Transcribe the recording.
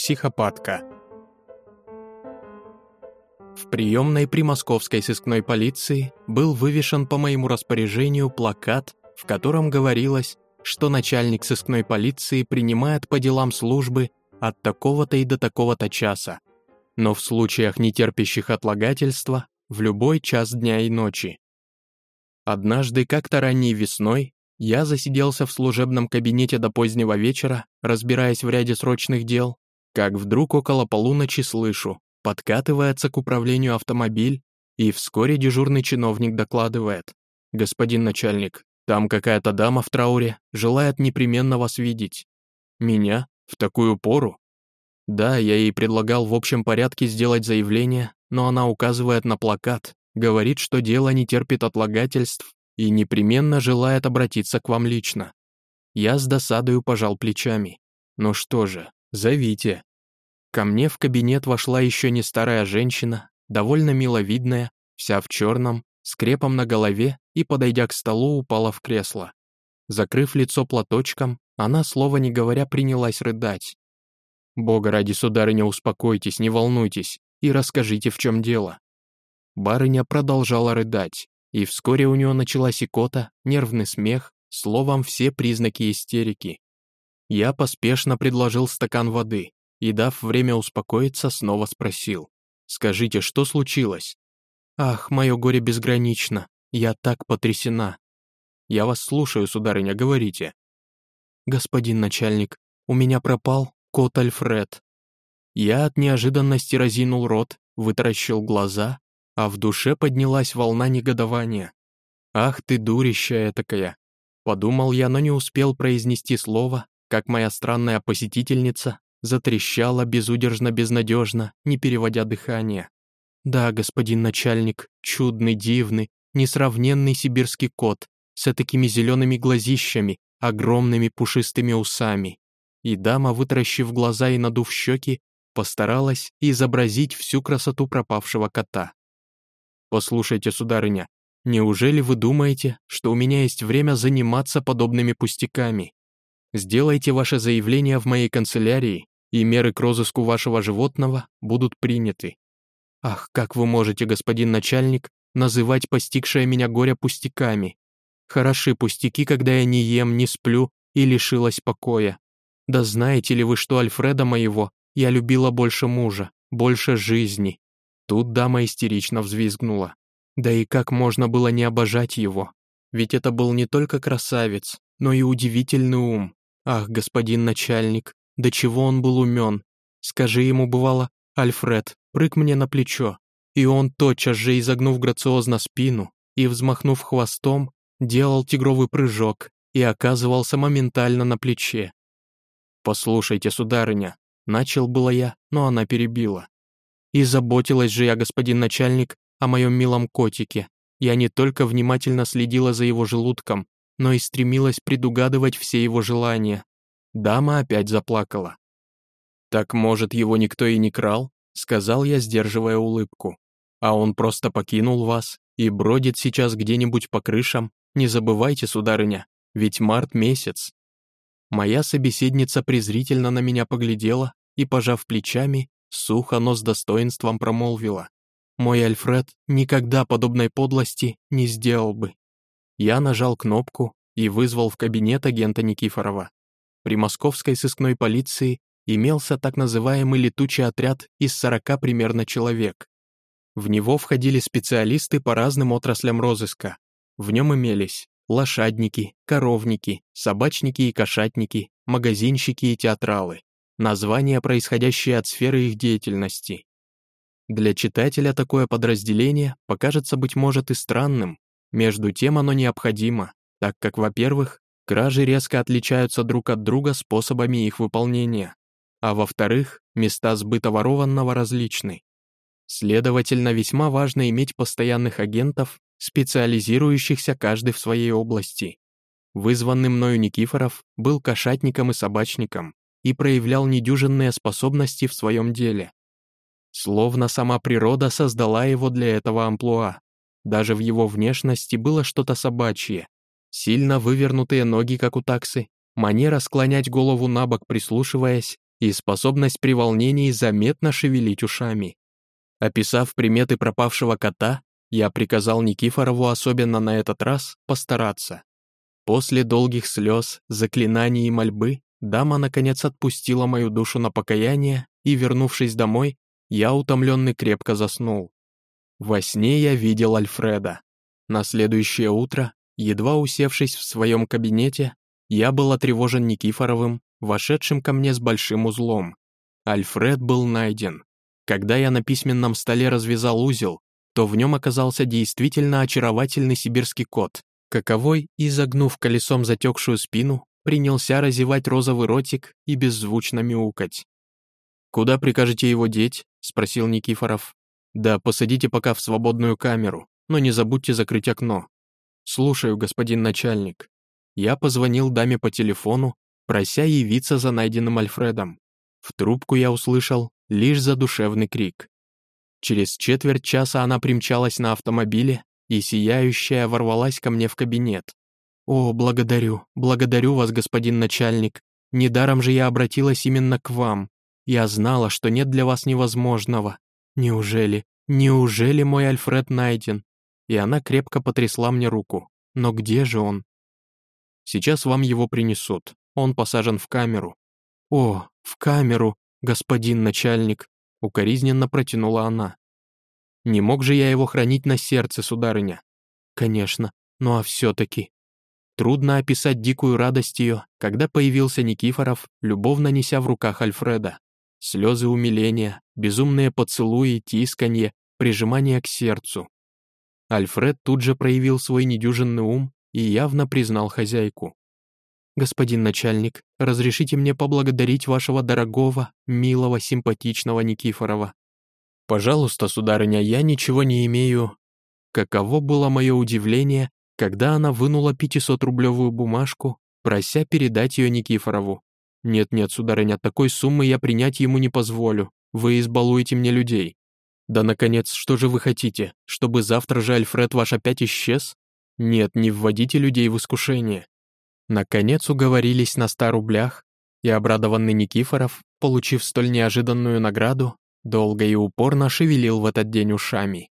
психопатка. В приемной при московской сыскной полиции был вывешен по моему распоряжению плакат, в котором говорилось, что начальник сыскной полиции принимает по делам службы от такого-то и до такого-то часа, но в случаях нетерпящих отлагательства в любой час дня и ночи. Однажды, как-то ранней весной, я засиделся в служебном кабинете до позднего вечера, разбираясь в ряде срочных дел, как вдруг около полуночи слышу, подкатывается к управлению автомобиль, и вскоре дежурный чиновник докладывает. «Господин начальник, там какая-то дама в трауре, желает непременно вас видеть». «Меня? В такую пору?» Да, я ей предлагал в общем порядке сделать заявление, но она указывает на плакат, говорит, что дело не терпит отлагательств и непременно желает обратиться к вам лично. Я с досадою пожал плечами. Ну что же, зовите. Ко мне в кабинет вошла еще не старая женщина, довольно миловидная, вся в черном, с крепом на голове и, подойдя к столу, упала в кресло. Закрыв лицо платочком, она, слова не говоря, принялась рыдать. «Бога ради, сударыня, успокойтесь, не волнуйтесь и расскажите, в чем дело». Барыня продолжала рыдать, и вскоре у нее началась икота, нервный смех, словом, все признаки истерики. Я поспешно предложил стакан воды, и, дав время успокоиться, снова спросил. «Скажите, что случилось?» «Ах, мое горе безгранично, я так потрясена». «Я вас слушаю, сударыня, говорите». «Господин начальник, у меня пропал кот Альфред». Я от неожиданности разинул рот, вытаращил глаза, а в душе поднялась волна негодования. «Ах ты, дурища этакая!» Подумал я, но не успел произнести слово, как моя странная посетительница затрещала безудержно-безнадежно, не переводя дыхание. «Да, господин начальник, чудный, дивный, несравненный сибирский кот с такими зелеными глазищами, огромными пушистыми усами». И дама, вытаращив глаза и надув щеки, постаралась изобразить всю красоту пропавшего кота. «Послушайте, сударыня, неужели вы думаете, что у меня есть время заниматься подобными пустяками? Сделайте ваше заявление в моей канцелярии, и меры к розыску вашего животного будут приняты. Ах, как вы можете, господин начальник, называть постигшее меня горе пустяками? Хороши пустяки, когда я не ем, не сплю и лишилась покоя. Да знаете ли вы, что Альфреда моего я любила больше мужа, больше жизни? Тут дама истерично взвизгнула. Да и как можно было не обожать его? Ведь это был не только красавец, но и удивительный ум. Ах, господин начальник, до чего он был умен. Скажи ему, бывало, Альфред, прыг мне на плечо. И он, тотчас же изогнув грациозно спину и взмахнув хвостом, делал тигровый прыжок и оказывался моментально на плече. «Послушайте, сударыня», — начал было я, но она перебила. «И заботилась же я, господин начальник, о моем милом котике. Я не только внимательно следила за его желудком, но и стремилась предугадывать все его желания. Дама опять заплакала. «Так, может, его никто и не крал?» — сказал я, сдерживая улыбку. «А он просто покинул вас и бродит сейчас где-нибудь по крышам. Не забывайте, сударыня, ведь март месяц». Моя собеседница презрительно на меня поглядела и, пожав плечами, сухо, но с достоинством промолвила. «Мой Альфред никогда подобной подлости не сделал бы». Я нажал кнопку и вызвал в кабинет агента Никифорова. При московской сыскной полиции имелся так называемый летучий отряд из 40 примерно человек. В него входили специалисты по разным отраслям розыска. В нем имелись лошадники, коровники, собачники и кошатники, магазинщики и театралы, названия, происходящие от сферы их деятельности. Для читателя такое подразделение покажется, быть может, и странным, между тем оно необходимо, так как, во-первых, Кражи резко отличаются друг от друга способами их выполнения, а во-вторых, места сбыта ворованного различны. Следовательно, весьма важно иметь постоянных агентов, специализирующихся каждый в своей области. Вызванный мною Никифоров был кошатником и собачником и проявлял недюжинные способности в своем деле. Словно сама природа создала его для этого амплуа. Даже в его внешности было что-то собачье, Сильно вывернутые ноги, как у таксы, манера склонять голову на бок, прислушиваясь, и способность при волнении заметно шевелить ушами. Описав приметы пропавшего кота, я приказал Никифорову особенно на этот раз постараться. После долгих слез, заклинаний и мольбы дама наконец отпустила мою душу на покаяние, и, вернувшись домой, я, утомленный, крепко заснул. Во сне я видел Альфреда. На следующее утро, едва усевшись в своем кабинете, я был отревожен Никифоровым, вошедшим ко мне с большим узлом. Альфред был найден. Когда я на письменном столе развязал узел, то в нем оказался действительно очаровательный сибирский кот, каковой, изогнув колесом затекшую спину, принялся разевать розовый ротик и беззвучно мяукать. «Куда прикажете его деть?» — спросил Никифоров. «Да, посадите пока в свободную камеру, но не забудьте закрыть окно». «Слушаю, господин начальник». Я позвонил даме по телефону, прося явиться за найденным Альфредом. В трубку я услышал лишь задушевный крик. Через четверть часа она примчалась на автомобиле и, сияющая, ворвалась ко мне в кабинет. «О, благодарю, благодарю вас, господин начальник. Недаром же я обратилась именно к вам. Я знала, что нет для вас невозможного. Неужели, неужели мой Альфред найден?» И она крепко потрясла мне руку. «Но где же он?» «Сейчас вам его принесут. Он посажен в камеру». «О, в камеру, господин начальник», — укоризненно протянула она. «Не мог же я его хранить на сердце, сударыня?» «Конечно, ну а все-таки...» Трудно описать дикую радость ее, когда появился Никифоров, любовно неся в руках Альфреда. Слезы умиления, безумные поцелуи, тисканье, прижимание к сердцу. Альфред тут же проявил свой недюжинный ум и явно признал хозяйку. «Господин начальник, разрешите мне поблагодарить вашего дорогого, милого, симпатичного Никифорова». «Пожалуйста, сударыня, я ничего не имею». Каково было мое удивление, когда она вынула 500-рублевую бумажку, прося передать ее Никифорову. «Нет-нет, сударыня, такой суммы я принять ему не позволю. Вы избалуете мне людей». «Да, наконец, что же вы хотите? Чтобы завтра же Альфред ваш опять исчез? Нет, не вводите людей в искушение». Наконец уговорились на ста рублях, и обрадованный Никифоров, получив столь неожиданную награду, долго и упорно шевелил в этот день ушами.